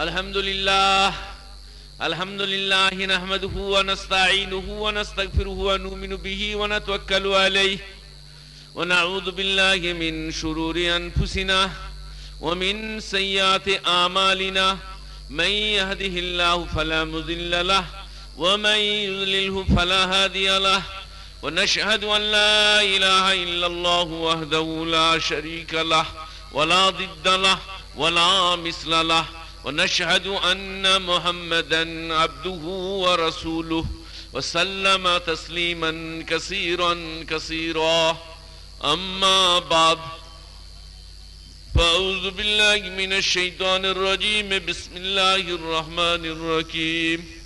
الحمد لله الحمد لله نحمده ونستعينه ونستغفره ونؤمن به ونتوكل عليه. ونعوذ بالله من شرور أنفسنا ومن سيئات أعمالنا. من يهده الله فلا مضل له ومن يضلله فلا هادي له. ونشهد أن لا إله إلا الله وحده لا شريك له ولا ضد له ولا مثل له. ونشهد أن محمدا عبده ورسوله وسلم تسليما كثيرا كثيرا. أما بعد فأعوذ بالله من الشيطان الرجيم. بسم الله الرحمن الرحيم.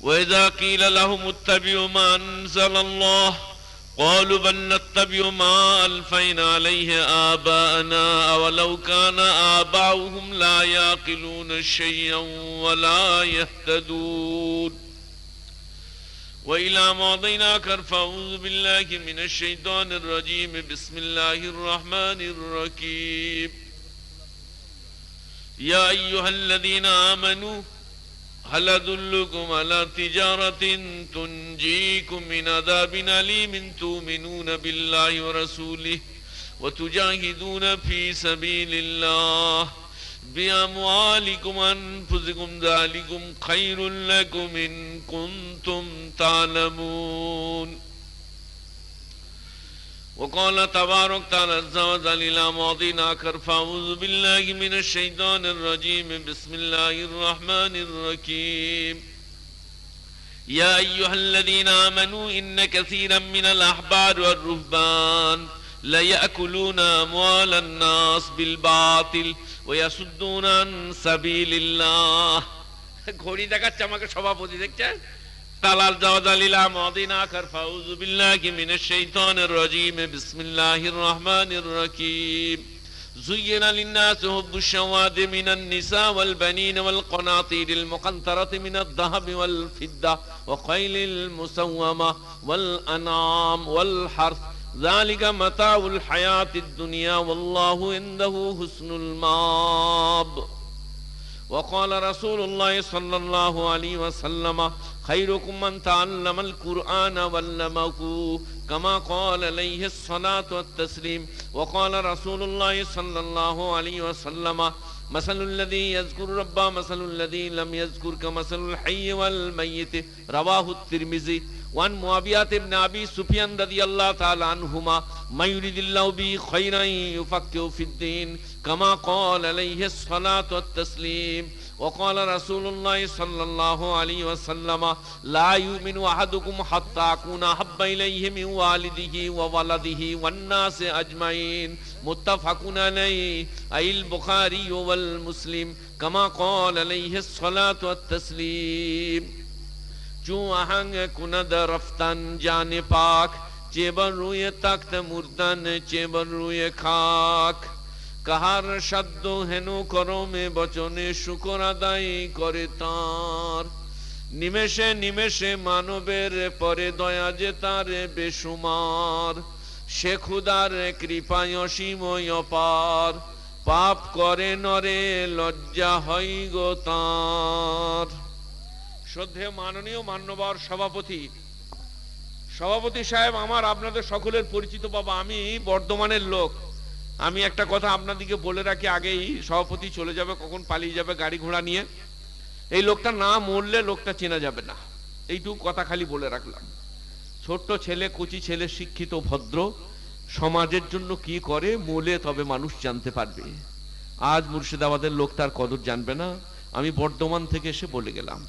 وإذا قيل لهم اتبعوا ما أنزل الله قالوا بل نتبع ما ألفينا عليه آباءنا أولو كان آباؤهم لا يعقلون شيئا ولا يهتدون. وإلى ماضيناك فأعوذ بالله من الشيطان الرجيم. بسم الله الرحمن الرحيم. يا أيها الذين آمنوا هل أدلكم على تجارة تنجيكم من عذاب أليم تؤمنون بالله ورسوله وتجاهدون في سبيل الله بأموالكم وأنفسكم ذلكم خير لكم إن كنتم تعلمون وقال تبارك تعالى عز وجل إلى ماضي آخر فأعوذ بالله من الشيطان الرجيم بسم الله الرحمن الرحيم يا أيها الذين آمنوا إن كثيرا من الأحبار والرهبان ليأكلون أموال الناس بالباطل ويصدون عن سبيل الله ঘড়ি দেখাচ্ছে আমাকে সভাপতি দেখছেন فالأرض للا ماضين آخر فأعوذ بالله من الشيطان الرجيم بسم الله الرحمن الرحيم زين للناس حب الشواد من النساء والبنين والقناطير المقنطرة من الذهب والفضة وخيل المسومة والأنعام والحرث. ذلك متاع الحياة الدنيا والله عنده حسن المآب. وقال رسول الله صلى الله عليه وسلم خيركم من تعلم القرآن وعلمه كما قال عليه الصلاة والتسليم وقال رسول الله صلى الله عليه وسلم مثل الذي يذكر ربه مثل الذي لم يذكر كمثل الحي والميت رواه الترمذي وعن معاوية بن أبي سفيان رضي الله تعالى عنهما ما يريد الله به خيرا يفكه في الدين كما قال عليه الصلاة والتسليم وقال رسول الله صلى الله عليه وسلم لا يؤمن أحدكم حتى أكون أحب إليه من والده وولده والناس أجمعين. متفق عليه. أي البخاري والمسلم كما قال عليه الصلاة والتسليم. جو آهنگ کند رفتن جان پاک چیبر روی تخت مردن چیبر روی খাক কাহার সাধ্য হেন করমে বচনে শুকর আদায় করে তার। নিমেষে নিমেষে মানবের পরে দয়া যে তার বেসুমার সে খুদার কৃপায় অসীময় অপার। পাপ করে নরে, লজ্জা হয় গো তার। শ্রদ্ধেয় মাননীয় মান্যবর সভাপতি। সভাপতি সাহেব, আমার আপনাদের সকলের পরিচিত বাবা, আমি বর্ধমানের লোক। আমি একটা কথা আপনাদেরকে বলে রাখি, আগেই সভাপতি চলে যাবে, কখন পালিয়ে যাবে গাড়ি ঘোড়া নিয়ে। এই লোকটা না মরলে লোকটা চেনা যাবে না। এইটুকু কথা খালি বলে রাখলাম। ছোট্ট ছেলে, কচি ছেলে, শিক্ষিত, ভদ্র, সমাজের জন্য কি করে মোলে তবে মানুষ জানতে পারবে। আজ মুর্শিদাবাদের লোক তার কদর জানবে না। আমি বর্ধমান থেকে এসে বলে গেলাম।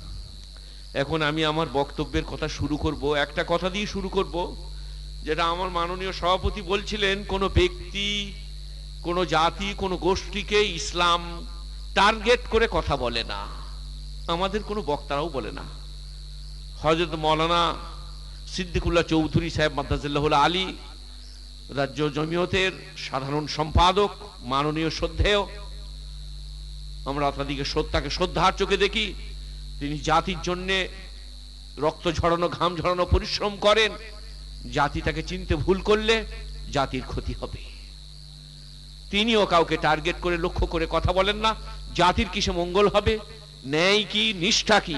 এখন আমি আমার বক্তব্যের কথা শুরু করব। একটা কথা দিয়ে শুরু করব, যেটা আমার মাননীয় সভাপতি বলছিলেন, কোনো ব্যক্তি কোনো জাতি, কোনো গোষ্ঠীকে ইসলাম টার্গেট করে কথা বলে না। আমাদের কোনো বক্তারাও বলে না। হজরত মৌলানা সিদ্দিকুল্লাহ চৌধুরী সাহেব মাদ্রাজুল্লাহ আলী, রাজ্য জমিয়তের সাধারণ সম্পাদক, মাননীয় শ্রদ্ধেয়। আমরা তাদেরকে তাকে শ্রদ্ধার চোখে দেখি। তিনি জাতির জন্যে রক্ত ঝরানো, ঘাম ঝরানো পরিশ্রম করেন। জাতি তাকে চিনতে ভুল করলে জাতির ক্ষতি হবে। তিনিও কাউকে টার্গেট করে লক্ষ্য করে কথা বলেন না। জাতির কিসে মঙ্গল হবে? ন্যায় কি, নিষ্ঠা কি?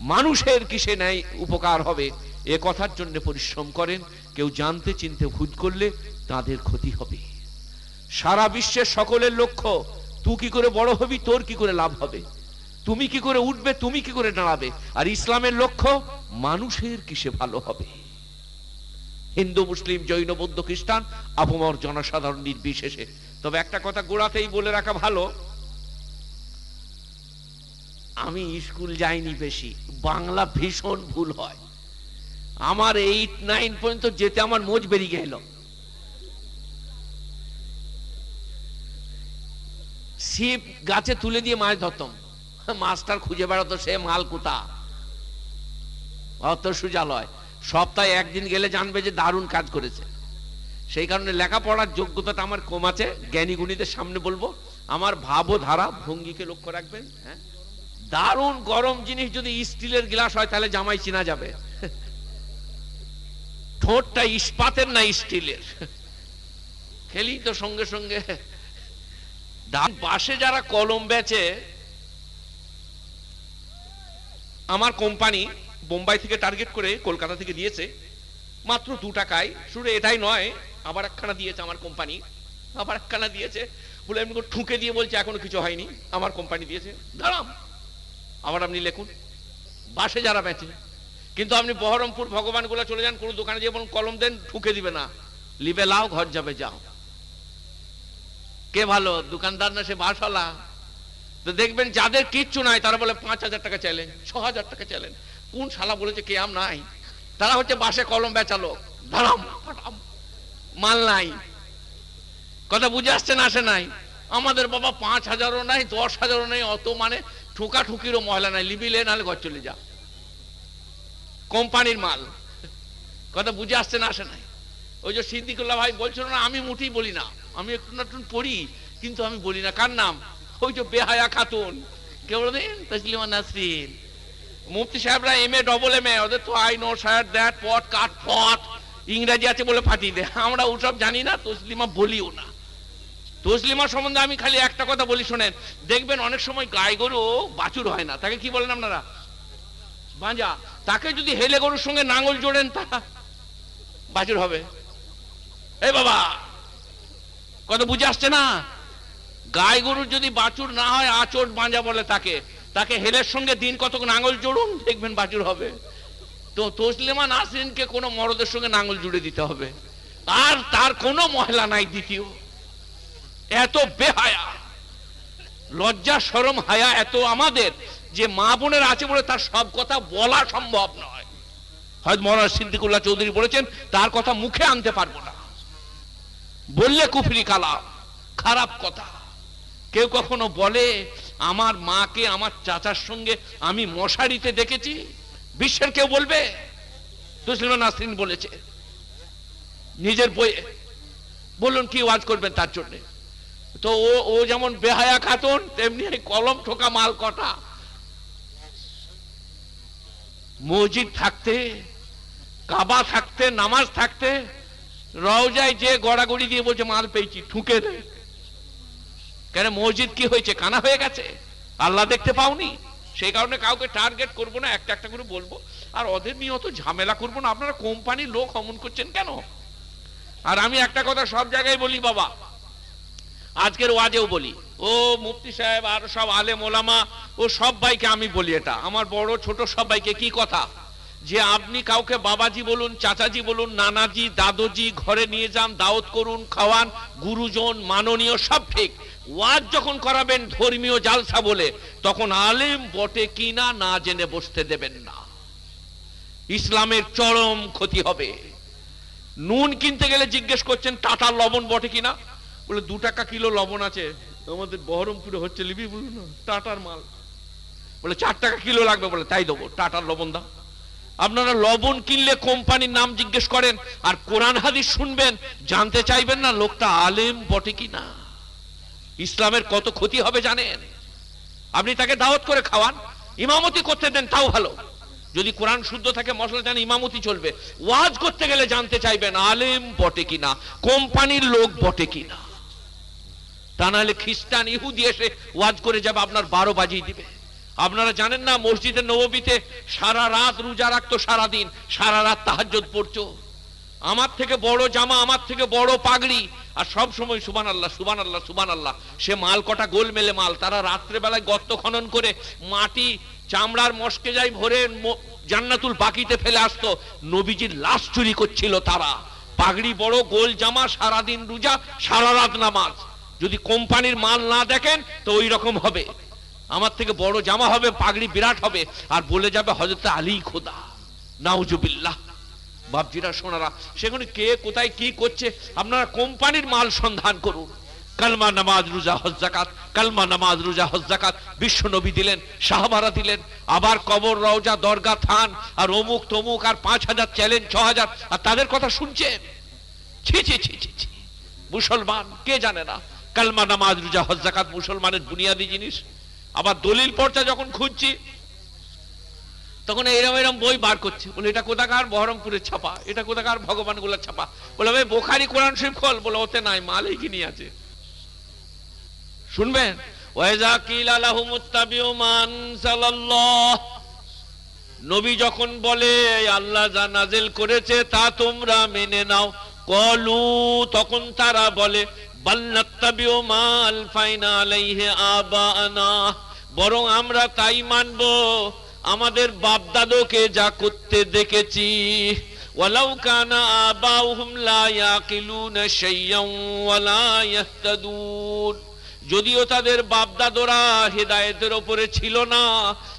মানুষের কিসে ন্যায় উপকার হবে? এ কথার জন্য পরিশ্রম করেন। কেউ জানতে চিনতে ভুল করলে তাদের ক্ষতি হবে। সারা বিশ্বের সকলের লক্ষ্য তুই কি করে বড় হবি, তোর কি করে লাভ হবে? তুমি কি করে উঠবে, তুমি কি করে দাঁড়াবে? আর ইসলামের লক্ষ্য, মানুষের কিসে ভালো হবে? হিন্দু, মুসলিম, জৈন, বৌদ্ধ, খ্রিস্টান, আপমর জনসাধারণ নির্বিশেষে তবে একটা কথা গোড়াতেই বলে রাখা ভালো। আমি স্কুল যাইনি বেশি, বাংলা ভীষণ ভুল হয়। আমার এইট নাইন পর্যন্ত যেতে আমার মোজ বেরিয়ে গেল। শিব গাছে তুলে দিয়ে মাছ ধরতাম। মাছটার খুঁজে বেড়াতো সে মাল কোথা? অত সুজালয়। সপ্তাহে একদিন গেলে জানবে যে দারুণ কাজ করেছে। সেই কারণে লেখাপড়ার যোগ্যতাটা আমার কম আছে জ্ঞানী গুণীদের সামনে বলব। আমার ভাবধারা ভঙ্গিকে লক্ষ্য রাখবেন হ্যাঁ? দারুণ গরম জিনিস যদি স্টিলের গ্লাস হয়, তাহলে জামাই চিনা যাবে। ঠোঁটটা ইস্পাতের না স্টিলের। খেলি তো সঙ্গে সঙ্গে। পাশে যারা কলম বেচে, আমার কোম্পানি বোম্বাই থেকে টার্গেট করে কলকাতা থেকে দিয়েছে, মাত্র দু টাকায়। শুধু এটাই নয় আবার একখানা দিয়েছে আমার কোম্পানি, আবার একখানা দিয়েছে। বলে এমনি ঠুকে দিয়ে বলছে, এখনও কিছু হয়নি, আমার কোম্পানি দিয়েছে। দাঁড়াম আবার আপনি লেখুন। বাসে যারা বেঁচে, কিন্তু আপনি বহরমপুর ভগবানগুলো চলে যান, কোনো দোকানে গিয়ে বলুন, কলম দেন, ঠুকে দিবে না। লিবে লাও, ঘর যাবে, যাও। কে ভালো, দোকানদার না সে বাসওয়ালা? তো দেখবেন যাদের কিচ্ছু নাই, তারা বলে, পাঁচ হাজার টাকা চাইলেন ছ হাজার টাকা চাইলেন কোন শালা বলেছে, কে আম নাই? তারা হচ্ছে বাসে কলম বেচা লোক ধারাম ফাটাম মাল নাই। কথা বুঝে আসছে না আসে নাই? আমাদের বাবা পাঁচ হাজারও নাই, দশ হাজারও নাই, অত মানে ঠুকা ঠুকিরও মহিলা নাই লিবিলে নাহলে ঘর চলে যা। কোম্পানির মাল। কথা বুঝে আসছে না আসে নাই? ওই যে সিদ্দিকুল্লাহ ভাই বলছিল না, আমি মুঠি বলি না। আমি একটু না একটু পড়ি, কিন্তু আমি বলি না। কার নাম? ওই যে বেহায়া খাতুন। কে বলবেন তসলিমা নাসরিন। মুফতি সাহেবরা M A double M A ওদের তো আই নো স্যার দ্যাট পট কাট পট ইংরেজি আছে বলে ফাটিয়ে দেয় আমরা ওসব জানি না, তসলিমা বলিও না। তসলিমা সম্বন্ধে আমি খালি একটা কথা বলি শোনেন। দেখবেন অনেক সময় গাই গরু বাছুর হয় না। তাকে কি বলেন আপনারা? বাঁজা। তাকে যদি হেলে গরুর সঙ্গে নাঙল জোড়েন, তা বাছুর হবে। এ বাবা কত বুঝে আসছে না? গাই গরুর যদি বাছুর না হয় আচট বাঁজা বলে তাকে। তাকে হেলের সঙ্গে দিন কতক নাঙল জোড়ুন, দেখবেন বাছুর হবে। তো তসলিমা নাসরিনকে কোনো মরদের সঙ্গে নাঙ্গল জুড়ে দিতে হবে। আর তার কোনো মহিলা নাই দ্বিতীয়। এত বেহায়া, লজ্জা সরম হায়া এত আমাদের যে মা বোনের আছে বলে তার সব কথা বলা সম্ভব নয়। হয়তো মৌলানা সিদ্দিকুল্লাহ চৌধুরী বলেছেন, তার কথা মুখে আনতে পারব না। বললে কুফরি কালাম, খারাপ কথা। কেউ কখনো বলে, আমার মাকে, আমার চাচার সঙ্গে আমি মশারিতে দেখেছি বিশ্বের কেউ বলবে? তুসলিমা নাসরিন বলেছে। নিজের বইয়ে। বলুন, কি ওয়াজ করবেন তার জন্য? তো ও ও যেমন বেহায়া খাতুন, তেমনি কলম ঠোকা মাল কটা। মসজিদ থাকতে, কাবা থাকতে, নামাজ থাকতে, রওজায় যে গড়াগড়ি দিয়ে বলছে, মাল পেয়েছি, ঠুকে দে। কেন মসজিদ কি হয়েছে? কানা হয়ে গেছে? আল্লাহ দেখতে পাওনি? সেই কারণে কাউকে টার্গেট করব না, একটা একটা করে বলব। আর ওদের নিয়ে অত ঝামেলা করব না, আপনারা কোম্পানির লোক অমন করছেন কেন? আর আমি একটা কথা সব জায়গায় বলি বাবা, আজকের ওয়াজেও বলি, ও মুফতি সাহেব আর সব আলে মোলামা ও সব ভাইকে আমি বলি এটা, আমার বড় ছোট সব ভাইকে কি কথা? যে আপনি কাউকে বাবাজি বলুন, চাচাজি বলুন, নানাজি, দাদুজি, ঘরে নিয়ে যান, দাওয়াত করুন, খাওয়ান, গুরুজন, মাননীয়, সব ঠিক। ওয়াজ যখন করাবেন ধর্মীয় জালসা বলে, তখন আলেম বটে কিনা না জেনে বসতে দেবেন না। ইসলামের চরম ক্ষতি হবে। নুন কিনতে গেলে জিজ্ঞেস করছেন, টাটার লবণ বটে কিনা? বলে, দু টাকা কিলো লবণ আছে, আমাদের বহরমপুরে হচ্ছে, লিবি বলুন না, টাটার মাল। বলে, চার টাকা কিলো লাগবে, বলে, তাই দেবো, টাটার লবণ দাও। আপনারা লবণ কিনলে কোম্পানির নাম জিজ্ঞেস করেন, আর কোরআন হাদিস শুনবেন, জানতে চাইবেন না লোকটা আলেম বটে কিনা। ইসলামের কত ক্ষতি হবে জানেন? আপনি তাকে দাওয়াত করে খাওয়ান, ইমামতি করতে দেন, তাও ভালো। যদি কোরআন শুদ্ধ থাকে, মশলা জানে ইমামতি চলবে। ওয়াজ করতে গেলে জানতে চাইবেন, আলেম বটে কিনা, কোম্পানির লোক বটে কিনা। তা নাহলে খ্রিস্টান ইহুদি এসে ওয়াজ করে যাবে, আপনার বারো বাজিয়ে দিবে। আপনারা জানেন না, মসজিদে নবীতে সারা রাত রোজা রাখতো সারা দিন সারা রাত তাহাজ্জুদ পড়তো। আমার থেকে বড় জামা, আমার থেকে বড় পাগড়ি। আর সব সময় সুবান আল্লাহ সুবান আল্লাহ সুবান আল্লাহ সে মাল কটা গোল মেলে মাল। তারা রাত্রে বেলায় গর্ত খনন করে মাটি, চামড়ার মস্কে যাই ভরে জান্নাতুল বাকিতে ফেলে আসতো। নবীজির লাশ চুরি করছিল তারা। পাগড়ি বড়, গোল জামা, সারাদিন রোজা, সারা রাত নামাজ। যদি কোম্পানির মাল না দেখেন, তো ওই রকম হবে। আমার থেকে বড় জামা হবে, পাগড়ি বিরাট হবে। আর বলে যাবে হজরত আলী খোদা। নাউজুবিল্লাহ। বাপজিরা সোনারা সেখানে কে কোথায় কি করছে, আপনারা কোম্পানির মাল সন্ধান করুন। কালমা নামাজ, রোজা, হজ জাকাত কালমা নামাজ, রোজা, হজ জাকাত বিশ্ব নবী দিলেন, শাহবারা দিলেন, আবার কবর, রওজা, দরগা, থান, আর অমুক তমুক, আর পাঁচ হাজার চ্যালেঞ্জ, ছ হাজার, আর তাদের কথা শুনছেন? ছি ছি ছি ছি ছি। মুসলমান, কে জানে না? কালমা নামাজ, রোজা, হজ জাকাত মুসলমানের বুনিয়াদি জিনিস। আবার দলিল পর্চা যখন খুঁজছি তখন এরম এরম বই বার করছে। বলে, এটা কোথাকার বহরমপুরের ছাপা? এটা কোথাকার ভগবানগুলার ছাপা? বলে ভাই বোখারি কোরআন শরীফ খোল। বলে, ওতে নাই মালই কিনি আছে। শুনবেন? ওয়াইজা কিল আলাহুমুত্তাবিউ মান সাল্লাল্লাহ নবী যখন বলে, আল্লাহ যা নাজিল করেছে তা তোমরা মেনে নাও। কলু, তখন তারা বলে বাল্লাত্তাবিউ মাল ফাইনা আলাইহি আবানা বরং আমরা তাই মানব। আমাদের বাপ দাদুকে যা করতে দেখেছি। যদিও তাদের বাপদাদরা হেদায়েতের ওপরে ছিল না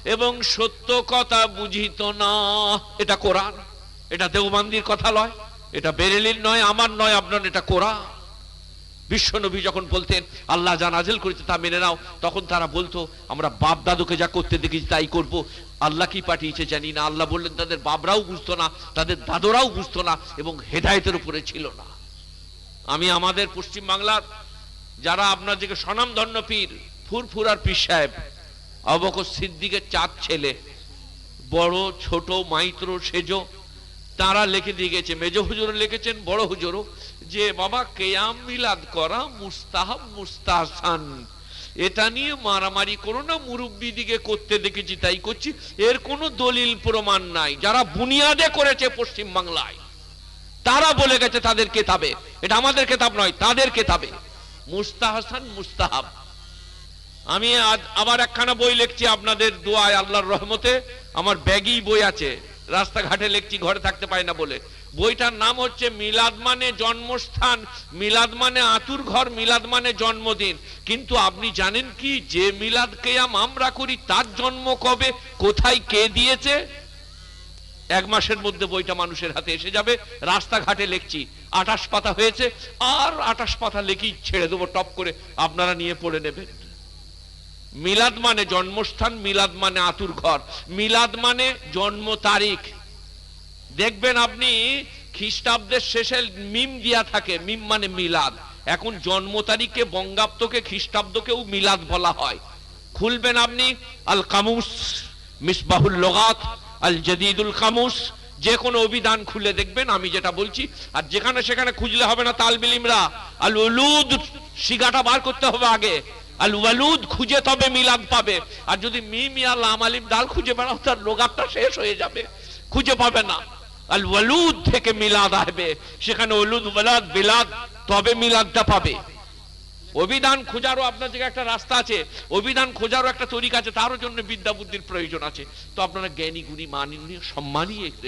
এবং সত্য কথা বুঝিত না। এটা কোরআন। এটা দেওবান্দির কথা নয় এটা বেরেলির নয়, আমার নয়, আপনার এটা কোরআন। বিশ্বনবী যখন বলতেন, আল্লাহ যা নাজিল করেছে তা মেনে নাও, তখন তারা বলতো, আমরা বাপ দাদুকে যা করতে দেখেছি তাই করব। আল্লাহ কি পাঠিয়েছে জানি না। আল্লাহ বললেন, তাদের বাবরাও বুঝতো না, তাদের দাদরাও বুঝতো না এবং হেদায়েতের উপরে ছিল না। আমি আমাদের পশ্চিম বাংলার যারা আপনার দিকে স্বনামধন্য পীর, ফুরফুরার পীর সাহেব, অবকর সিদ্দিকের চার ছেলে, বড়, ছোট, মাইত্র, সেজ, তারা লিখে দিয়ে গেছে। মেজ হুজুর লিখেছেন, বড় হুজুরও। যে বাবা কেয়াম মিলাদ করা মুস্তাহাব মুস্তাহসান। এটা নিয়ে মারামারি করো না, মুরব্বী দিকে করতে দেখেছি, তাই করছি। এর কোনো দলিল প্রমাণ নাই। যারা বুনিয়াদে করেছে পশ্চিম বাংলায়, তারা বলে গেছে তাদের কেতাবে। এটা আমাদের কেতাব নয়, তাদের কেতাবে। মুস্তাহসান মুস্তাহাব। আমি আবার একখানা বই লিখছি আপনাদের দোয়ায় আল্লাহর রহমতে। আমার ব্যাগই বই আছে। রাস্তাঘাটে লিখছি, ঘরে থাকতে পাই না বলে। বইটার নাম হচ্ছে মিলাদ মানে জন্মস্থান, মিলাদ মানে আতুর ঘর, মিলাদ মানে জন্মদিন। কিন্তু আপনি জানেন কি, যে মিলাদ কেয়াম আমরা করি, তার জন্ম কবে, কোথায়, কে দিয়েছে? এক মাসের মধ্যে বইটা মানুষের হাতে এসে যাবে। রাস্তাঘাটে লিখছি আঠাশ পাতা হয়েছে, আর আঠাশ পাতা লেখি, ছেড়ে দেবো, টপ করে, আপনারা নিয়ে পড়ে নেবেন। মিলাদ মানে জন্মস্থান, মিলাদ মানে আতুর ঘর, মিলাদ মানে জন্ম তারিখ। দেখবেন আপনি খ্রিস্টাব্দের শেষে মিম দিয়া থাকে, মিম মানে মিলাদ। এখন জন্ম তারিখে বঙ্গাব্দকে খ্রিস্টাব্দকেও মিলাদ বলা হয়। খুলবেন আপনি আল কামুস মিসবাহুল লোগাত আল জদিদুল কামুস যে কোনো অভিধান খুলে দেখবেন, আমি যেটা বলছি। আর যেখানে সেখানে খুঁজলে হবে না তাল তালবিলিমরা আল উলুদ শিগাটা বার করতে হবে আগে। আল ওয়ালুদ খুঁজে তবে মিলাদ পাবে। আর যদি মিম ইয়া লাম আলিম ডাল খুঁজে বেড়াও, তার লোগাতটা শেষ হয়ে যাবে। খুঁজে পাবে না। আল ওয়ালুদ থেকে মিলাদ আসবে। সেখানে ওলুদ বিলাদ, তবে মিলাদটা পাবে। অভিধান খোঁজারও আপনার দিকে একটা রাস্তা আছে। অভিধান খোঁজারও একটা তরিকা আছে। তারও জন্য বিদ্যা বুদ্ধির প্রয়োজন আছে। তো আপনারা জ্ঞানী গুণী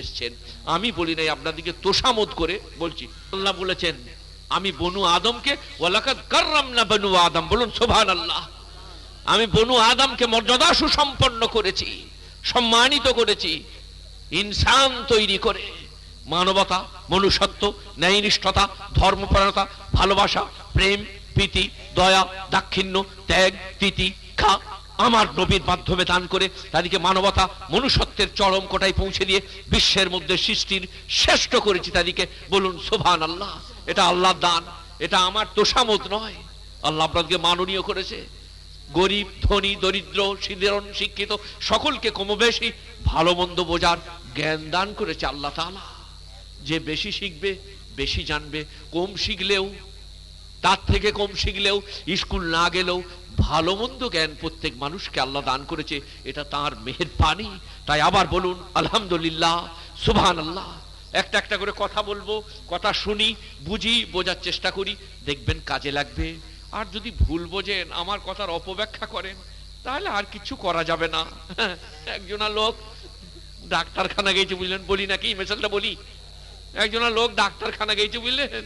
এসছেন। আমি বলি নাই, আপনাদেরকে তোষামত করে বলছি। আল্লাহ বলেছেন, আমি বনু আদমকে, ওয়ালাকাদ কাররাম না বনু আদম, বলুন সোভান আল্লাহ আমি বনু আদমকে মর্যাদা সুসম্পন্ন করেছি, সম্মানিত করেছি। ইনসান তৈরি করে। মানবতা, মনুষ্যত্ব, ন্যায়নিষ্ঠতা, ধর্মপরায়ণতা, ভালোবাসা, প্রেম, প্রীতি, দয়া, দাক্ষিণ্য, ত্যাগ খা আমার নবীর মাধ্যমে দান করে তাদেরকে মানবতা, মনুষ্যত্বের চরম কোটায় পৌঁছে দিয়ে বিশ্বের মধ্যে সৃষ্টির শ্রেষ্ঠ করেছি তাদেরকে বলুন সোভান আল্লাহ এটা আল্লাহর দান, এটা আমার তোষামত নয়। আল্লাহ আপনাদেরকে মাননীয় করেছে। গরিব, ধনী, দরিদ্র সাধারণ শিক্ষিত, সকলকে কমবেশি ভালো মন্দ বোঝার জ্ঞান দান করেছে আল্লাহ তাআলা। যে বেশি শিখবে, বেশি জানবে। কম শিখলেও, তার থেকে কম শিখলেও, স্কুল না গেলেও ভালো মন্দ জ্ঞান প্রত্যেক মানুষকে আল্লাহ দান করেছে। এটা তার মেহের পানি তাই আবার বলুন, আলহামদুলিল্লাহ সুবহান আল্লাহ একটা একটা করে কথা বলব, কথা শুনি, বুঝি, বোঝার চেষ্টা করি, দেখবেন কাজে লাগবে। আর যদি ভুল বোঝেন, আমার কথার অপব্যাখ্যা করেন তাহলে আর কিছু করা যাবে না। একজনা লোক ডাক্তারখানা গেছে বুঝলেন, বলি নাকি মেশালটা বলি। একজনা লোক ডাক্তারখানা গেছে বুঝলেন,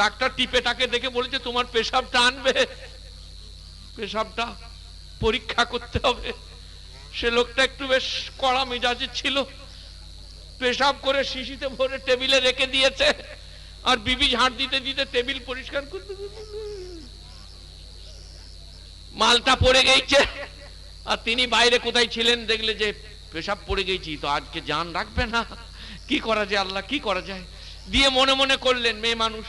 ডাক্তার টিপে টাকে দেখে বলেছে, তোমার পেশাবটা আনবে। পেশাবটা পরীক্ষা করতে হবে। সে লোকটা একটু বেশ কড়া মেজাজের ছিল। পেশাব করে শিশিতে ভরে টেবিলে রেখে দিয়েছে আর বিবি ঝাঁট দিতে দিতে টেবিল পরিষ্কার করতে মালটা পড়ে গেছে। আর তিনি বাইরে কোথায় ছিলেন দেখলে যে পেশাব পড়ে গেছি, তো আজকে জান রাখবে না। কি করা যায় আল্লাহ, কি করা যায়? দিয়ে মনে মনে করলেন, মেয়ে মানুষ,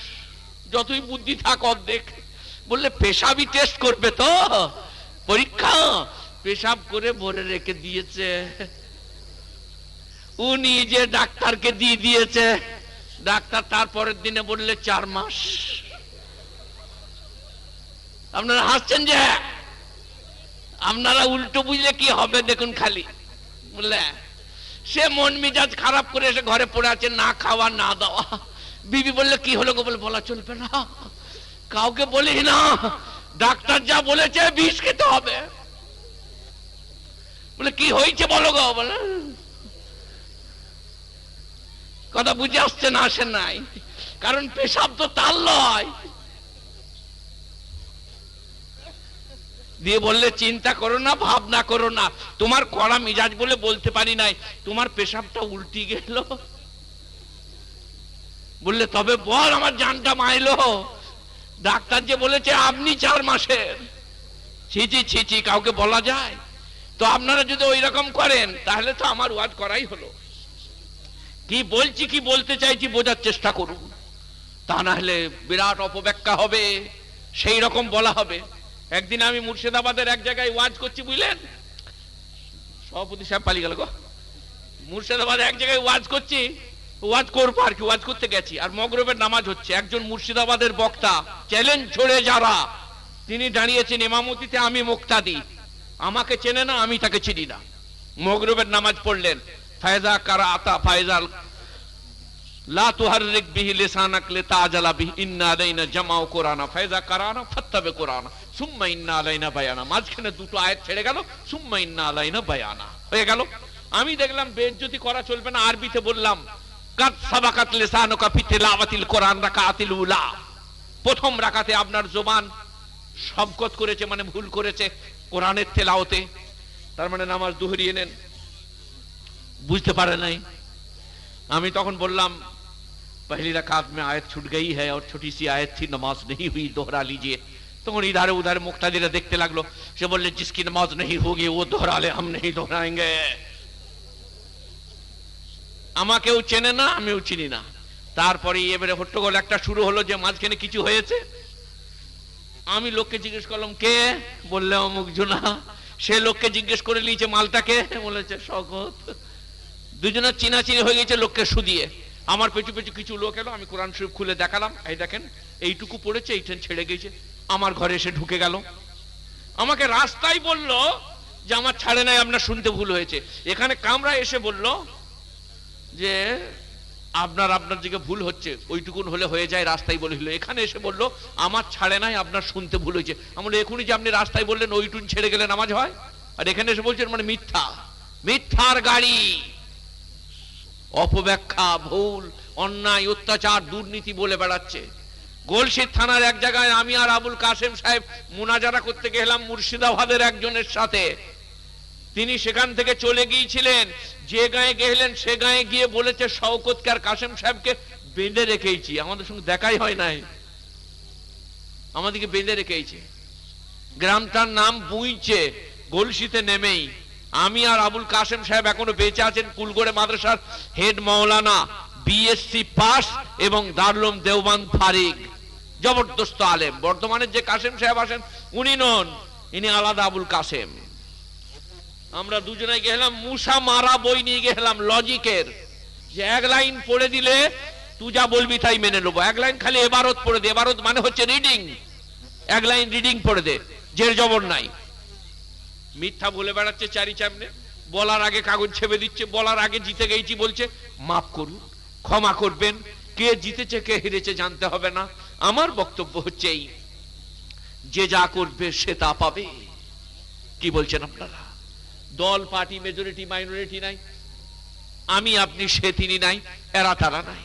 যতই বুদ্ধি থাক অর্ধেক। বললে, পেশাবই টেস্ট করবে তো। পরীক্ষা? পেশাব করে ভরে রেখে দিয়েছে। উনি যে ডাক্তারকে দিয়ে দিয়েছে, ডাক্তার তারপরের দিনে বললে, চার মাস। আপনারা হাসছেন যে আপনারা উল্টো বুঝলে কি হবে দেখুন খালি। বুঝলে? সে মন মিজাজ খারাপ করে এসে ঘরে পড়ে আছে, না খাওয়া, না দেওয়া। বিবি বললে, কি হলো গো বলে বলা চলবে না। কাউকে বলি না। ডাক্তার যা বলেছে, বিষ খেতে হবে। বলে, কি হয়েছে বলো গো? বলে, কথা বুঝে আসছে না, আসে নাই। কারণ পেশাব তো তার লয়। দিয়ে বললে, চিন্তা করো না, ভাবনা করো না। তোমার কড়া মিজাজ বলে বলতে পারি নাই। তোমার পেশাবটা উল্টি গেল। বললে, তবে বল, আমার জানটা মাইলো। ডাক্তার যে বলেছে, আপনি চার মাসের। ছিচি ছিচি কাউকে বলা যায়? তো আপনারা যদি ওই রকম করেন, তাহলে তো আমার ওয়াজ করাই হলো। কি বলছি, কি বলতে চাইছি, বোঝার চেষ্টা করুন। তা না হলে বিরাট অপব্যাখ্যা হবে, সেই রকম বলা হবে। একদিন আমি মুর্শিদাবাদের এক জায়গায় ওয়াজ করছি, বুঝলেন? সভাপতি সাহেব পালিয়ে গেল গো। মুর্শিদাবাদে এক জায়গায় ওয়াজ করছি, ওয়াজ করব আর কি, ওয়াজ করতে গেছি। আর মগরবের নামাজ হচ্ছে, একজন মুর্শিদাবাদের বক্তা, চ্যালেঞ্জ ছড়ে যারা। তিনি দাঁড়িয়েছেন ইমামতিতে আমি মুক্তাদি। আমাকে চেনে না, আমি তাকে চিনি না। মগরবের নামাজ পড়লেন, ফায়জা কারা আতা ফায়জাল, লা তুহাররিক বিহি লিসানাক লিতাজালা বিহি, ইন্না আলাইনা জামাউ কুরআনা। ফায়জা কারানা ফাত্তাবে কুরআনা। সুম্মা ইন্না আলাইনা বায়ানা মাঝখানে দুটো আয়াত ছেড়ে গেল সুম্মা ইন্না আলাইনা বায়ানা হয়ে গেল আমি দেখলাম বেজ্জতি করা চলবে না আরবিতে বললাম কাদ সাবাকাত লিসানুকা ফি তিলাওয়াতিল কোরআন রাকাতিল উলা প্রথম রাকাতে আপনার জবান শবকত করেছে মানে ভুল করেছে কোরআনের তেলাওতে তার মানে নামাজ দুহরিয়ে নেন বুঝতে পারে নাই আমি তখন বললাম पहली रकात में आयत छूट गई है और छोटी सी आयत थी नमाज नहीं हुई दोहरा लीजिए তখন ইধারে উধারে মুক্তাদিরা দেখতে লাগল সে বললে জিসকি নামাজ নেই হোগি ও দোহরালে হাম নেই দোহরায়েঙ্গে আমাকেও চেনে না, আমিও চিনি না। তারপরে এবারে হট্টগোল একটা শুরু হলো যে মাঝখানে কিছু হয়েছে। আমি লোককে জিজ্ঞেস করলাম, কে? বললে, অমুক জুনা। সে লোককে জিজ্ঞেস করে নিয়েছে, মালটাকে? বলেছে, শকত। দুজনের চিনাচিনি হয়ে গেছে লোককে শুধিয়ে। আমার পেছু পেছু কিছু লোক এলো, আমি কোরআন শরীফ খুলে দেখালাম। এই দেখেন, এইটুকু পড়েছে এইটা ছেড়ে গেছে। আমার ঘরে এসে ঢুকে গেল। আমাকে রাস্তায় বলল যে আমার ছাড়ে নাই, আপনার শুনতে ভুল হয়েছে। এখানে কামরা এসে বলল যে আপনার আপনার দিকে ভুল হচ্ছে। ওইটুকুন হলে হয়ে যায় রাস্তায় বলে হলো এখানে এসে বলল, আমার ছাড়ে নাই, আপনার শুনতে ভুল হয়েছে। আমরা এখনই যে আপনি রাস্তায় বললেন, ওইটুন ছেড়ে গেলে নামাজ হয়? আর এখানে এসে বলছেন মানে মিথ্যা। মিথ্যার গাড়ি। অপব্যাখ্যা, ভুল, অন্যায়, অত্যাচার, দুর্নীতি বলে বেড়াচ্ছে। গোলশিদ থানার এক জায়গায় আমি আর আবুল কাসেম সাহেব মুনাজারা করতে গেলাম মুর্শিদাবাদের একজনের সাথে। তিনি সেখান থেকে চলে গিয়েছিলেন, যে গায়ে গেলেন সে গায়ে গিয়ে বলেছে শওকতকে আর কাসেম সাহেবকে বেঁধে রেখেছি। আমাদের সঙ্গে দেখাই হয় নাই। আমাদেরকে বেঁধে রেখেছে। গ্রামটার নাম বুইছে গোলশিতে নেমেই। আমি আর আবুল কাসেম সাহেব এখনও বেঁচে আছেন কুলগড়ে মাদ্রাসার হেড মাওলানা, বিএসসি পাস এবং দারুলম দেওবান ফারিক। জবরদস্ত আলেম। বর্তমানের যে কাসেম সাহেব আসেন, উনি নন, ইনি আলাদা আবুল কাসেম। আমরা দুজনে গেলাম মুসা মারা বই নিয়ে গেলাম লজিকের। যে এক লাইন পড়ে দিলে তুই যা বলবি তাই মেনে নেব। এক লাইন খালি এবারত পড়ে দে, এবারত মানে হচ্ছে রিডিং। এক লাইন রিডিং পড়ে দে, জের জবর নাই। মিথ্যা বলে বেড়াচ্ছে চারি চামনে বলার আগে কাগজ ছেপে দিচ্ছে, বলার আগে জিতে গেছি বলছে, মাফ করুন, ক্ষমা করবেন, কে জিতেছে, কে হেরেছে জানতে হবে না। আমার বক্তব্য হচ্ছে এই। যে যা করবে সে তা পাবে। কি বলছেন আপনারা? দল, পার্টি মেজরিটি মাইনরিটি নাই। আমি, আপনি, সে, তিনি নাই, এরা, তারা নাই।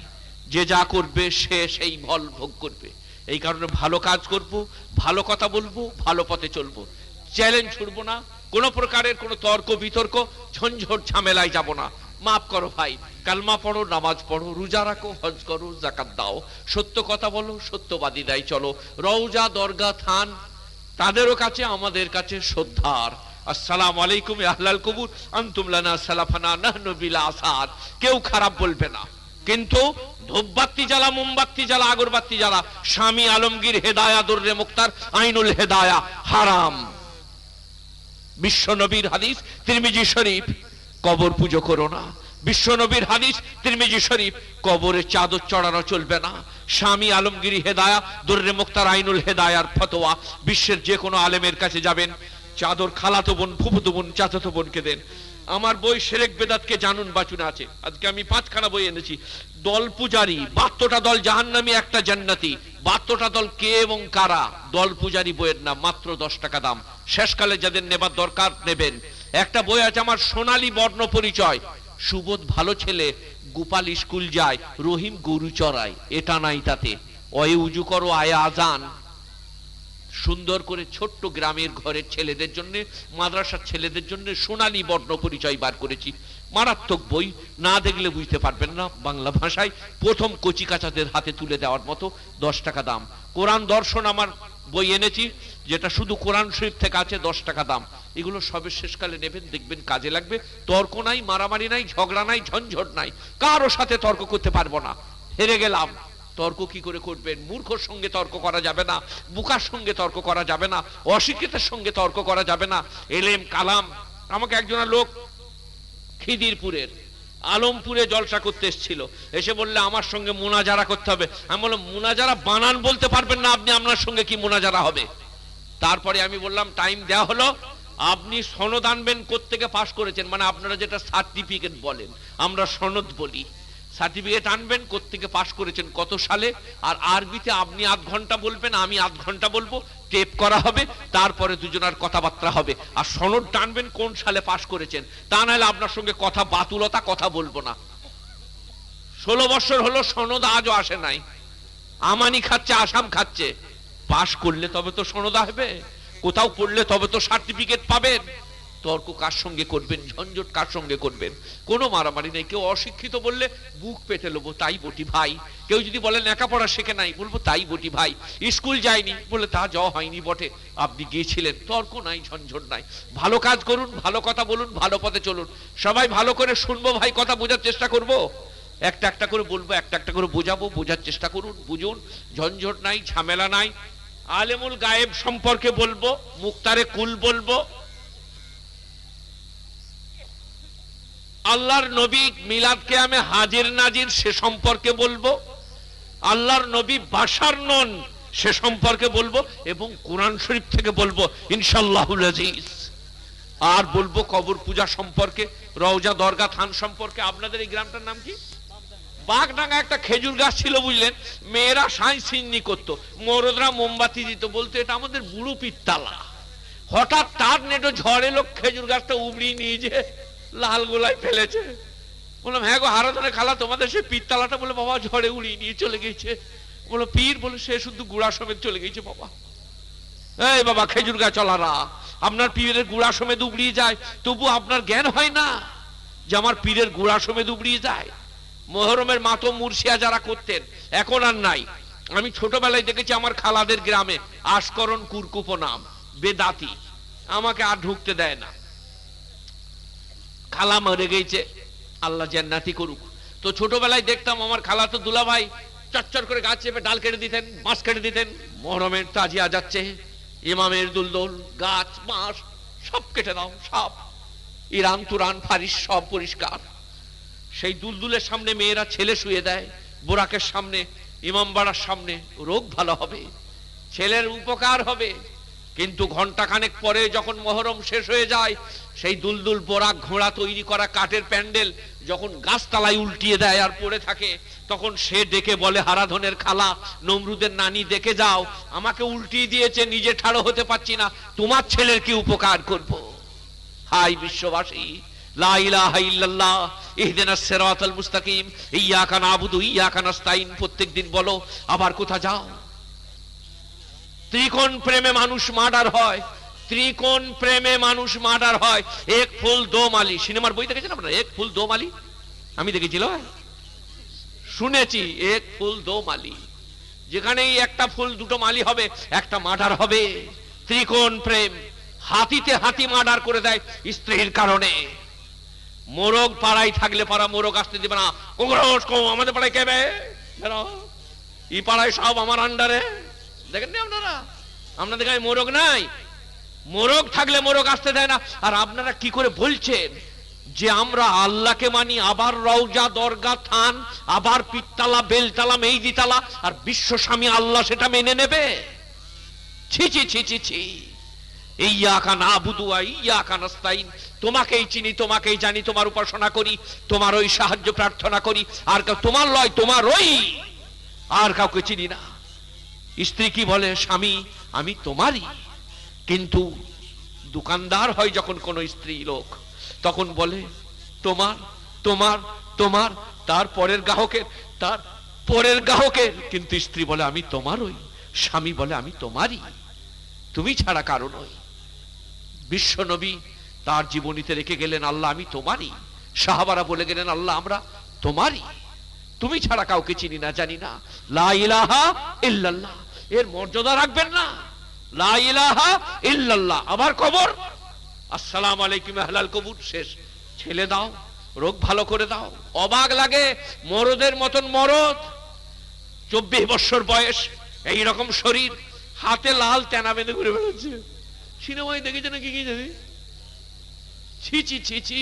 যে যা করবে সে সেই ফল ভোগ করবে। এই কারণে ভালো কাজ করব, ভালো কথা বলব, ভালো পথে চলবো। চ্যালেঞ্জ ছুড়বো না। কোনো প্রকারের কোনো তর্ক, বিতর্ক, ঝঞ্ঝট, ঝামেলায় যাব না। মাফ করো ভাই, কালমা পড়ো, নামাজ পড়ো, রোজা রাখো, হজ করো, জাকাত দাও। সত্য কথা বলো, সত্যবাদী দায় চলো। রওজা, দরগা, থান, তাদেরও কাছে, আমাদের কাছে শ্রদ্ধার। আসসালাম আলাইকুম আহলাল কবুর। আন্তুম লানা সালাফানা, নাহনু বিল আসাদ। কেউ খারাপ বলবে না। কিন্তু ধূপবাতি জ্বালা, মোমবাতি জ্বালা, আগরবাতি জ্বালা, স্বামী আলমগীর হেদায়া, দুর্রে মুক্তার আইনুল হেদায়া, হারাম। বিশ্ব নবীর হাদিস, তিরমিজি শরীফ। কবর পুজো করো না। বিশ্বনবীর হাদিস, তিরমিজি শরীফ, কবরে চাদর চড়ানো চলবে না। স্বামী আলমগিরি হেদায়া, দুর্রে মুক্তার আইনুল হেদায়ার ফতোয়া। বিশ্বের যে কোনো আলেমের কাছে যাবেন, চাদর খালাতো বোন, ফুফুতো বোন, চাচাতো বোনকে দেন। আমার বই সেরেক বেদাতকে জানুন বাচুন আছে। আজকে আমি পাঁচখানা বই এনেছি। দল পূজারি বাত্তটা দল জাহান্নামি, একটা জান্নাতি। বাত্তটা দল কে এবং কারা? দল পূজারি বইয়ের নাম, মাত্র দশ টাকা দাম। শেষকালে যাদের নেবার দরকার নেবেন। একটা বই আছে আমার সোনালী বর্ণ পরিচয়। সুবোধ ভালো ছেলে, গোপাল স্কুল যায়, রহিম গরু চড়ায়। এটা নাই তাতে। অয়ে উজু করো, আয়া আজান। সুন্দর করে ছোট্ট গ্রামের ঘরের ছেলেদের জন্য, মাদ্রাসার ছেলেদের জন্য সোনালী বর্ণ পরিচয় বার করেছি। মারাত্মক বই, না দেখলে বুঝতে পারবেন না বাংলা ভাষায়। প্রথম কচি কাচাদের হাতে তুলে দেওয়ার মতো দশ টাকা দাম। কোরআন দর্শন আমার বই এনেছি, যেটা শুধু কোরআন শরীফ থেকে আছে, দশ টাকা দাম। এগুলো সবে শেষকালে নেবেন, দেখবেন কাজে লাগবে। তর্ক নাই, মারামারি নাই, ঝগড়া নাই, ঝঞ্ঝট নাই। কারও সাথে তর্ক করতে পারব না। হেরে গেলাম। তর্ক কি করে করবেন মূর্খর সঙ্গে তর্ক করা যাবে না, বুকার সঙ্গে তর্ক করা যাবে না, অশিক্ষিতের সঙ্গে তর্ক করা যাবে না। এলেম, কালাম, আমাকে একজনের লোক খিদিরপুরের, আলমপুরে জলসা করতে এসেছিল। এসে বললে, আমার সঙ্গে মোনাজারা করতে হবে। আমি বললাম, মোনাজারা বানান বলতে পারবেন না আপনি, আপনার সঙ্গে কি মোনাজারা হবে? তারপরে আমি বললাম, টাইম দেওয়া হলো, আপনি সনদ আনবেন, কোত্থেকে পাশ করেছেন? মানে আপনারা যেটা সার্টিফিকেট বলেন, আমরা সনদ বলি। সার্টিফিকেট আনবেন কোত্থেকে পাশ করেছেন কত সালে, আর আরবিতে আপনি আধ ঘণ্টা বলবেন, আমি আধ ঘণ্টা বলব, টেপ করা হবে, তারপরে দুজনার কথাবার্তা হবে। আর সনদ টানবেন, কোন সালে পাশ করেছেন, তা নাহলে আপনার সঙ্গে কথা, বাতুলতা কথা বলব না। ষোলো বছর হলো, সনদ আজও আসে নাই। আমানি খাচ্ছে, আসাম খাচ্ছে। পাশ করলে তবে তো সনদ আসবে, কোথাও পড়লে তবে তো সার্টিফিকেট পাবেন। তর্ক কার সঙ্গে করবেন, ঝঞ্ঝট কার সঙ্গে করবেন? কোনো মারামারি নেই। কেউ অশিক্ষিত বললে, বুক পেতে লোবো, তাই বটি ভাই। কেউ যদি বলে লেখাপড়া শেখে নাই, বলব, তাই বটি ভাই। স্কুল যায়নি বলে তা যাওয়া হয়নি বটে। আপনি গিয়েছিলেন? তর্ক নাই, ঝঞ্ঝট নাই। ভালো কাজ করুন, ভালো কথা বলুন, ভালো পথে চলুন। সবাই ভালো করে শুনব ভাই, কথা বোঝার চেষ্টা করব? একটা একটা করে বলব, একটা একটা করে বোঝাবো, বোঝার চেষ্টা করুন, বুঝুন। ঝঞ্ঝট নাই, ঝামেলা নাই। আলেমুল গায়েব সম্পর্কে বলব, মুক্তারে কুল বলব। আল্লাহর নবী মিলাদকে আমি হাজির নাজির সে সম্পর্কে বলব। আল্লাহর নবী বাসার নন, সে সম্পর্কে বলব এবং কোরআন শরীফ থেকে বলব ইনশাল্লাহুল আজিজ। আর বলব কবর পূজা সম্পর্কে, রওজা দরগা থান সম্পর্কে। আপনাদের এই গ্রামটার নাম কি? বাগডাঙ্গা একটা খেজুর গাছ ছিল, বুঝলেন? মেয়েরা সাই সিন্নি করতো। মরদরা মোমবাতি দিত। বলতো, এটা আমাদের বুড়ো পিত্তালা হঠাৎ তার নেটো ঝড় এলো, খেজুর গাছটা উবড়িয়ে নিয়ে যে লাল গোলায় ফেলেছে। বললাম হ্যাঁ গো হারাধনে খালা, তোমাদের সেই পিত্তালাটা বলে বাবা ঝড়ে উড়িয়ে নিয়ে চলে গেছে। বলো পীর বলে সে শুধু গুড়া সমেত চলে গেছে বাবা। এই বাবা, খেজুর গাছ চলারা আপনার পীরের গুড়া সমেত উবড়িয়ে যায়, তবু আপনার জ্ঞান হয় না যে আমার পীরের গুড়া সমেত উবড়িয়ে যায়? মহরমের মাতো মুর্শিয়া যারা করতেন, এখন আর নাই। আমি ছোটবেলায় দেখেছি আমার খালাদের গ্রামে আসকরণ কুরকুপ নাম, বেদাতি। আমাকে আর ঢুকতে দেয় না। খালা মরে গেছে। আল্লাহ জান্নাতি করুক। তো ছোটবেলায় দেখতাম আমার খালা তো দুলা ভাই চচ্চর করে গাছ চেপে ডাল কেটে দিতেন বাঁশ কেটে দিতেন। মহরমের তাজিয়া যাচ্ছে, ইমামের দুলদোল, গাছ, বাঁশ, সব কেটে দাও সব। ইরান, তুরান, ফারিস, সব পরিষ্কার। সেই দুলদুলের সামনে মেয়েরা ছেলে শুয়ে দেয়, বোরাকের সামনে, ইমাম বাড়ার সামনে, রোগ ভালো হবে, ছেলের উপকার হবে। কিন্তু ঘণ্টা খানেক পরে যখন মহরম শেষ হয়ে যায় সেই দুলদুল বোরাক ঘোড়া তৈরি করা কাঠের প্যান্ডেল যখন গাছতলায় উল্টিয়ে দেয় আর পড়ে থাকে, তখন সে ডেকে বলে, হারাধনের খালা, নমরুদের নানি দেখে যাও, আমাকে উল্টিয়ে দিয়েছে, নিজে ঠাড়ো হতে পারছি না, তোমার ছেলের কি উপকার করব? হাই বিশ্ববাসী আবার কোথা যাও? ত্রিকোণ প্রেমে মানুষ মার্ডার হয় ত্রিকোণ প্রেমে মানুষ মার্ডার হয়। এক ফুল দো মালি সিনেমার বই দেখেছেন আপনারা? এক ফুল দো মালি আমি দেখেছিল। শুনেছি, এক ফুল দো মালি যেখানেই একটা ফুল, দুটো মালি হবে, একটা মার্ডার হবে। ত্রিকোণ প্রেম হাতিতে হাতি মার্ডার করে দেয় স্ত্রীর কারণে। মোরগ পাড়ায় থাকলে পাড়া মোরগ আসতে দিবে না। আমাদের পাড়ায় কেবে ই পাড়ায় সব আমার আন্ডারে দেখেন আপনারা? আপনাদের গায়ে মোরগ নাই? মোরগ থাকলে মোরগ আসতে দেয় না। আর আপনারা কি করে বলছেন যে আমরা আল্লাহকে মানি, আবার রওজা, দরগা, থান, আবার পিত্তালা, বেলতালা মেইদিতালা আর বিশ্ব স্বামী আল্লাহ সেটা মেনে নেবে? ছি ছি ছি ছি ছি। ইয়াকা না বুদুয়া ইয়াকা নাস্তাইন তোমাকেই চিনি, তোমাকেই জানি, তোমার উপাসনা করি, তোমার ওই সাহায্য প্রার্থনা করি। আর কেউ- তোমার লয়, তোমার ওই। আর কাউকে চিনি না। স্ত্রী কি বলে, স্বামী, আমি তোমারই। কিন্তু দোকানদার হয় যখন কোন স্ত্রী লোক, তখন বলে, তোমার তোমার তোমার, তার পরের গ্রাহকের, তার পরের গ্রাহকের। কিন্তু স্ত্রী বলে, আমি তোমারই। স্বামী বলে, আমি তোমারই। তুমি ছাড়া কারও নই। বিশ্ব নবী তার জীবনীতে রেখে গেলেন, আল্লাহ, আমি তোমারই। সাহাবারা বলে গেলেন, আল্লাহ, আমরা তোমারই। তুমি ছাড়া কাউকে চিনি না, জানি না। লা ইলাহা ইল্লাল্লাহ। এর মর্যাদা রাখবেন না। ইল্লাল্লাহ। কবর আসসালাম আলাইকুম হালাল কবুর। শেষ। ছেলে দাও, রোগ ভালো করে দাও। অবাক লাগে, মরদের মতন মরদ। চব্বিশ বছর বয়স এই রকম শরীর। হাতে লাল তেনা বেঁধে ঘুরে বেড়াচ্ছে। সিনেমায় দেখেছে নাকি কি জানি? ছি ছি ছি ছি।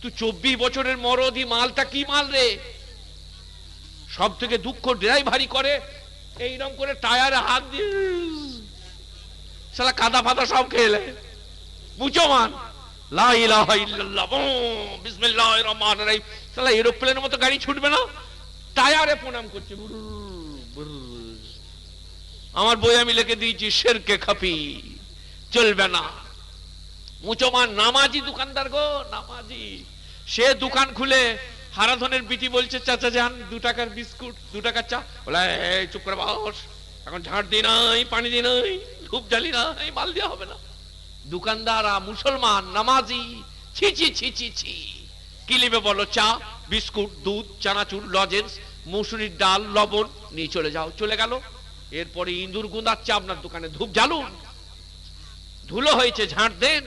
তুই চব্বিশ বছরের মরদি মালটা কি মাল রে? সব থেকে দুঃখ ড্রাইভারি করে, এইরকম করে টায়ারে হাত দিয়ে সালা কাদা ফাদা সব মুচমান লা সালা এরোপ্লেনের মতো গাড়ি ছুটবে না? টায়ারে প্রণাম করছে। আমার বই আমি লিখে দিয়েছি, শেরকে খাপি। চলবে না। মুচমান নামাজি দোকানদার গো, নামাজি। সে দোকান খুলে হারাধনের বিটি বলছে, চাচা যান, দু টাকার বিস্কুট, দু টাকার চা। বলে চুপ করে বস। এখন ঝাড় দি নাই, পানি দি নাই। ধূপ জ্বালি এই মাল দেওয়া হবে না। দোকানদারা মুসলমান, নামাজি, ছি ছি ছি ছি ছি। কি নেবে বলো চা, বিস্কুট, দুধ, চানাচুর, লজেন্স, মুসুরির ডাল, লবণ? নিয়ে চলে যাও, চলে গেল। এরপরে ইঁদুর গুঁদাচ্ছে আপনার দোকানে, ধূপ জ্বালুন। ধুলো হয়েছে, ঝাঁট দেন।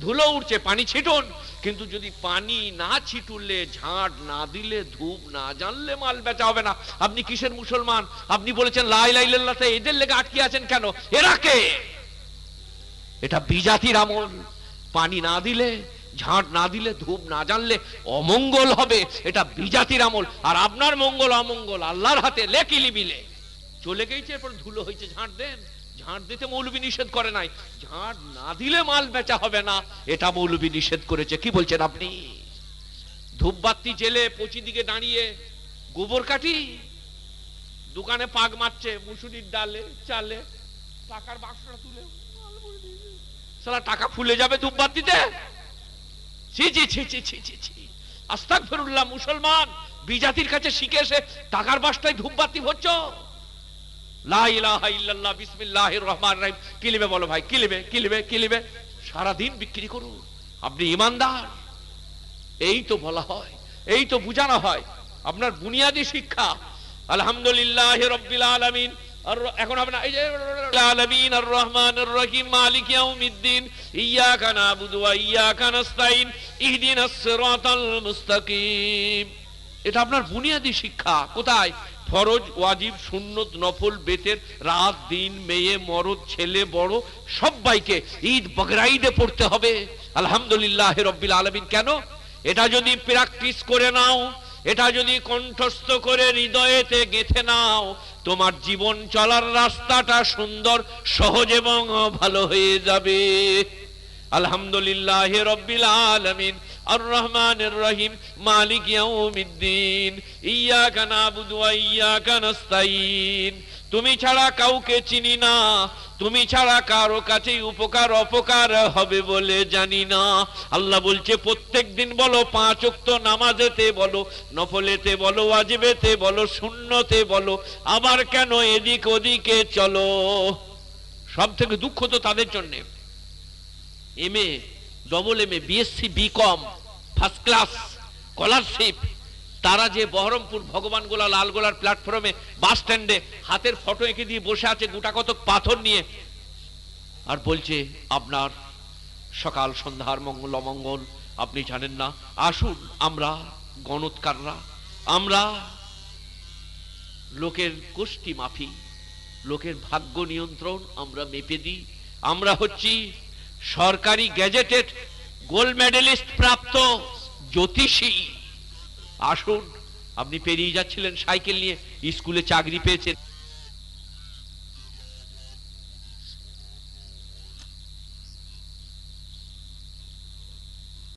ধুলো উঠছে পানি ছিটুন। কিন্তু যদি পানি না ছিটুলে, ঝাঁট না দিলে, ধূপ না জানলে মাল বেচা হবে না। আপনি কিসের মুসলমান? আপনি বলেছেন, লাই লাই এদের লেগে আটকে আছেন কেন? এরা কে? এটা বিজাতির আমল। পানি না দিলে, ঝাঁট না দিলে, ধূপ না জানলে অমঙ্গল হবে। এটা বিজাতির আমল। আর আপনার মঙ্গল, অমঙ্গল, আল্লাহর হাতে লেকিলি মিলে। চলে গেছে এরপর ধুলো হয়েছে ঝাঁট দেন। ঝাঁট দিতে মৌলবী নিষেধ করে নাই। ঝাঁট না দিলে মাল বেচা হবে না। এটা মৌলবী নিষেধ করেছে। কি বলছেন আপনি? ধূপবাতি জেলে পচি দিকে দাঁড়িয়ে গোবর কাটি, দোকানে পাক মারছে, মুসুরির ডালে, চালে, টাকার বাক্সটা তুলে। সালা টাকা ফুলে যাবে ধূপবাতিতে? ছি ছি ছি ছি ছি ছি ছি। আস্তাগফিরুল্লাহ, মুসলমান, বিজাতির কাছে শিখে এসে টাকার বাসটাই ধূপবাতি হচ্ছ লা ইলাহা ইল্লাল্লাহ, বিসমিল্লাহির রহমানির রহিম। কি লিবে বলো ভাই কি লিবে কি লিবে কি লিবে সারা দিন বিক্রি করুন। আপনি ইমানদার। এই তো বলা হয়, এই তো বুঝানো হয়। আপনার বুনিয়াদী শিক্ষা। আলহামদুলিল্লাহ রব্বিল আলামিন। এটা আপনার বুনিয়াদী শিক্ষা। কোথায়? ফরজ, ওয়াজিব, সুন্নত, নফল, বেতের, রাত, দিন, মেয়ে, মরদ, ছেলে, বড় সবাইকে ঈদ বকরাইদে পড়তে হবে। আলহামদুলিল্লাহ রব্বিল আলামিন। কেন? এটা যদি প্র্যাকটিস করে নাও, এটা যদি কণ্ঠস্থ করে হৃদয়েতে গেঁথে নাও, তোমার জীবন চলার রাস্তাটা সুন্দর, সহজ এবং ভালো হয়ে যাবে। আলহামদুলিল্লাহ রব্বিল আলামিন আর রহমানের রহিম মালিক তুমি ছাড়া কাউকে চিনি না, তুমি ছাড়া কারও কাছে উপকার অপকার হবে বলে জানি না। আল্লাহ বলছে, প্রত্যেক দিন বলো, পাঁচ অক্ত নামাজেতে বলো, নফলেতে বলো, ওয়াজিবেতে বলো শূন্যতে বলো, আবার কেন এদিক ওদিকে চলো? সব থেকে দুঃখ তো তাদের জন্য। M A double M A BSc BCom first class scholarship তারা যে বহরমপুর ভগবানগোলা লালগোলার প্ল্যাটফর্মে বাস স্ট্যান্ডে হাতের ফটো এঁকে দিয়ে বসে আছে গোটা কত পাথর নিয়ে। আর বলছে, আপনার সকাল, সন্ধ্যার মঙ্গল, অমঙ্গল, আপনি জানেন না। আসুন, আমরা গণৎকাররা। আমরা লোকের গোষ্ঠী মাফি, লোকের ভাগ্য নিয়ন্ত্রণ আমরা মেপে দিই। আমরা হচ্ছি সরকারি গ্যাজেটেড গোল্ড মেডেলিস্ট প্রাপ্ত জ্যোতিষী। আসুন, আপনি পেরিয়ে যাচ্ছিলেন সাইকেল নিয়ে, স্কুলে চাকরি পেয়েছেন।